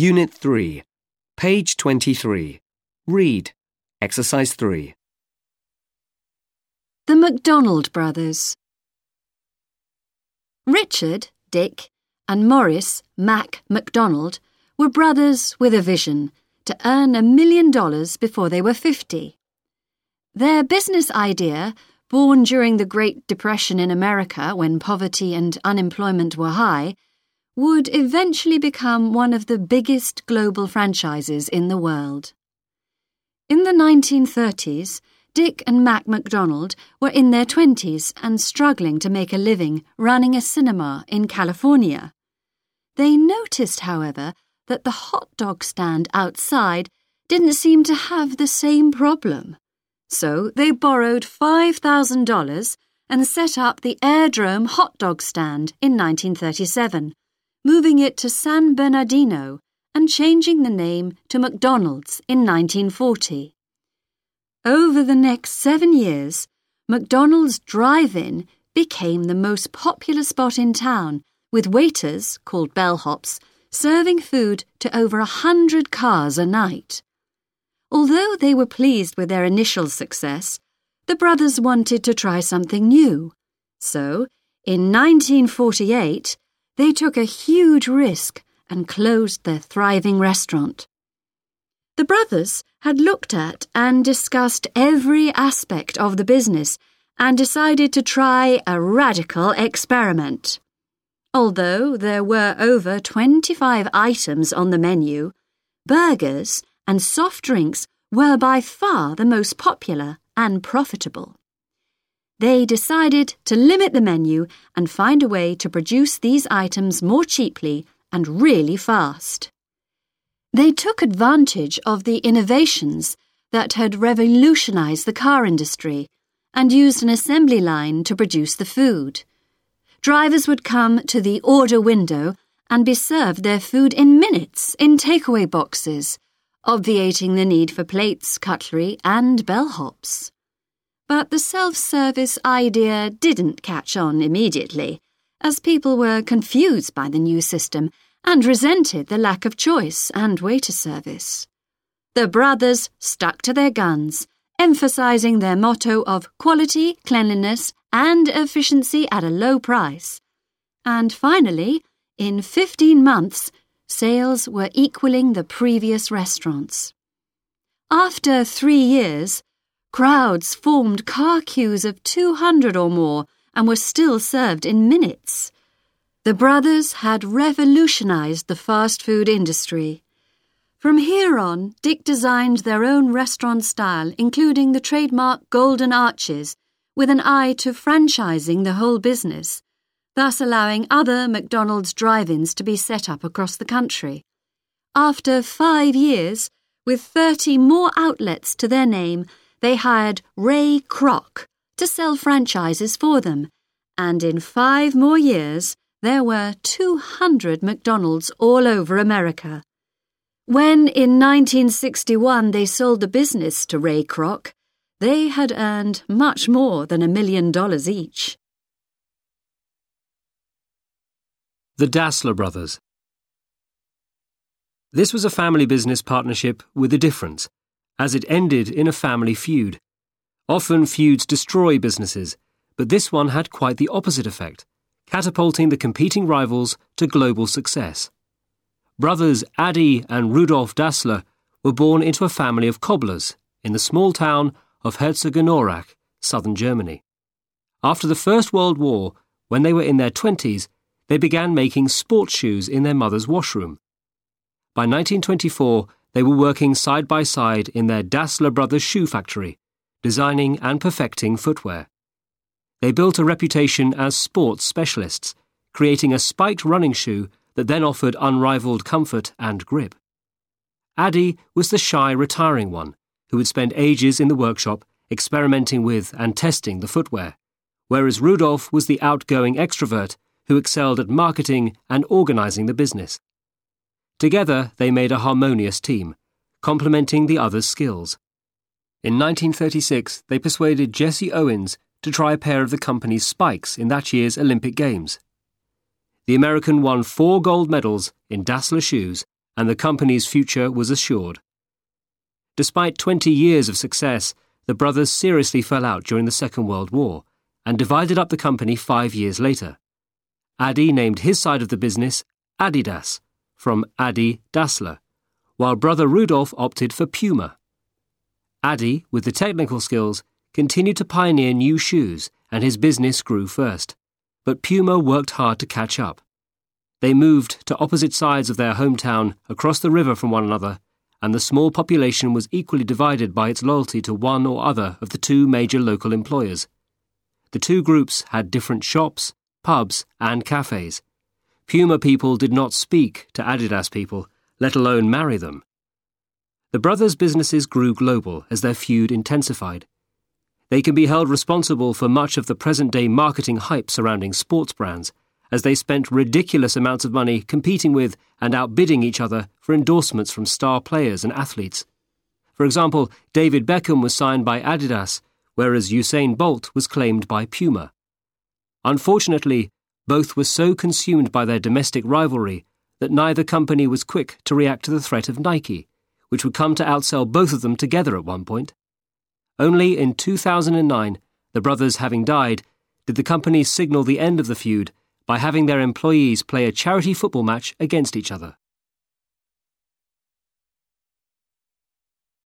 Unit 3, page 23. Read. Exercise 3. The McDonald Brothers. Richard, Dick, and Morris, Mac McDonald, were brothers with a vision to earn a million dollars before they were 50. Their business idea, born during the Great Depression in America when poverty and unemployment were high, would eventually become one of the biggest global franchises in the world. In the 1930s, Dick and Mac McDonald were in their 20s and struggling to make a living running a cinema in California. They noticed, however, that the hot dog stand outside didn't seem to have the same problem. So they borrowed $5,000 and set up the Airdrome hot dog stand in 1937, moving it to San Bernardino and changing the name to McDonald's in 1940. Over the next seven years, McDonald's Drive-In became the most popular spot in town, with waiters, called bellhops, serving food to over a hundred cars a night. Although they were pleased with their initial success, the brothers wanted to try something new. So, in 1948, they took a huge risk and closed their thriving restaurant. The brothers had looked at and discussed every aspect of the business and decided to try a radical experiment. Although there were over 25 items on the menu, burgers and soft drinks were by far the most popular and profitable. They decided to limit the menu and find a way to produce these items more cheaply and really fast. They took advantage of the innovations that had revolutionized the car industry and used an assembly line to produce the food. Drivers would come to the order window and be served their food in minutes in takeaway boxes, obviating the need for plates, cutlery, and bellhops. But the self service idea didn't catch on immediately as people were confused by the new system and resented the lack of choice and waiter service. The brothers stuck to their guns, emphasizing their motto of quality, cleanliness, and efficiency at a low price. And finally, in 15 months, sales were equaling the previous restaurants. After three years, crowds formed car queues of 200 or more and were still served in minutes. The brothers had revolutionized the fast food industry. From here on, Dick designed their own restaurant style, including the trademark golden arches, with an eye to franchising the whole business, thus allowing other McDonald's drive-ins to be set up across the country. After five years, with 30 more outlets to their name, they hired Ray Kroc to sell franchises for them, and in five more years, there were 200 McDonald's all over America. When in 1961 they sold the business to Ray Kroc, they had earned much more than a million dollars each. The Dassler Brothers. This was a family business partnership with a difference, as it ended in a family feud. Often feuds destroy businesses, but this one had quite the opposite effect, catapulting the competing rivals to global success. Brothers Adi and Rudolf Dassler were born into a family of cobblers in the small town of Herzogenaurach, southern Germany. After the First World War, when they were in their 20s, they began making sports shoes in their mother's washroom. By 1924, they were working side by side in their Dassler Brothers shoe factory, designing and perfecting footwear. They built a reputation as sports specialists, creating a spiked running shoe that then offered unrivaled comfort and grip. Adi was the shy, retiring one who would spend ages in the workshop experimenting with and testing the footwear, whereas Rudolf was the outgoing extrovert who excelled at marketing and organizing the business. Together, they made a harmonious team, complementing the other's skills. In 1936, they persuaded Jesse Owens to try a pair of the company's spikes in that year's Olympic Games. The American won four gold medals in Dassler shoes and the company's future was assured. Despite 20 years of success, the brothers seriously fell out during the Second World War and divided up the company five years later. Adi named his side of the business Adidas, from Adi Dassler, while brother Rudolf opted for Puma. Adi, with the technical skills, continued to pioneer new shoes and his business grew first. But Puma worked hard to catch up. They moved to opposite sides of their hometown across the river from one another, and the small population was equally divided by its loyalty to one or other of the two major local employers. The two groups had different shops, pubs, and cafes. Puma people did not speak to Adidas people, let alone marry them. The brothers' businesses grew global as their feud intensified. They can be held responsible for much of the present day marketing hype surrounding sports brands, as they spent ridiculous amounts of money competing with and outbidding each other for endorsements from star players and athletes. For example, David Beckham was signed by Adidas, whereas Usain Bolt was claimed by Puma. Unfortunately, both were so consumed by their domestic rivalry that neither company was quick to react to the threat of Nike, which would come to outsell both of them together at one point. Only in 2009, the brothers having died, did the company signal the end of the feud by having their employees play a charity football match against each other.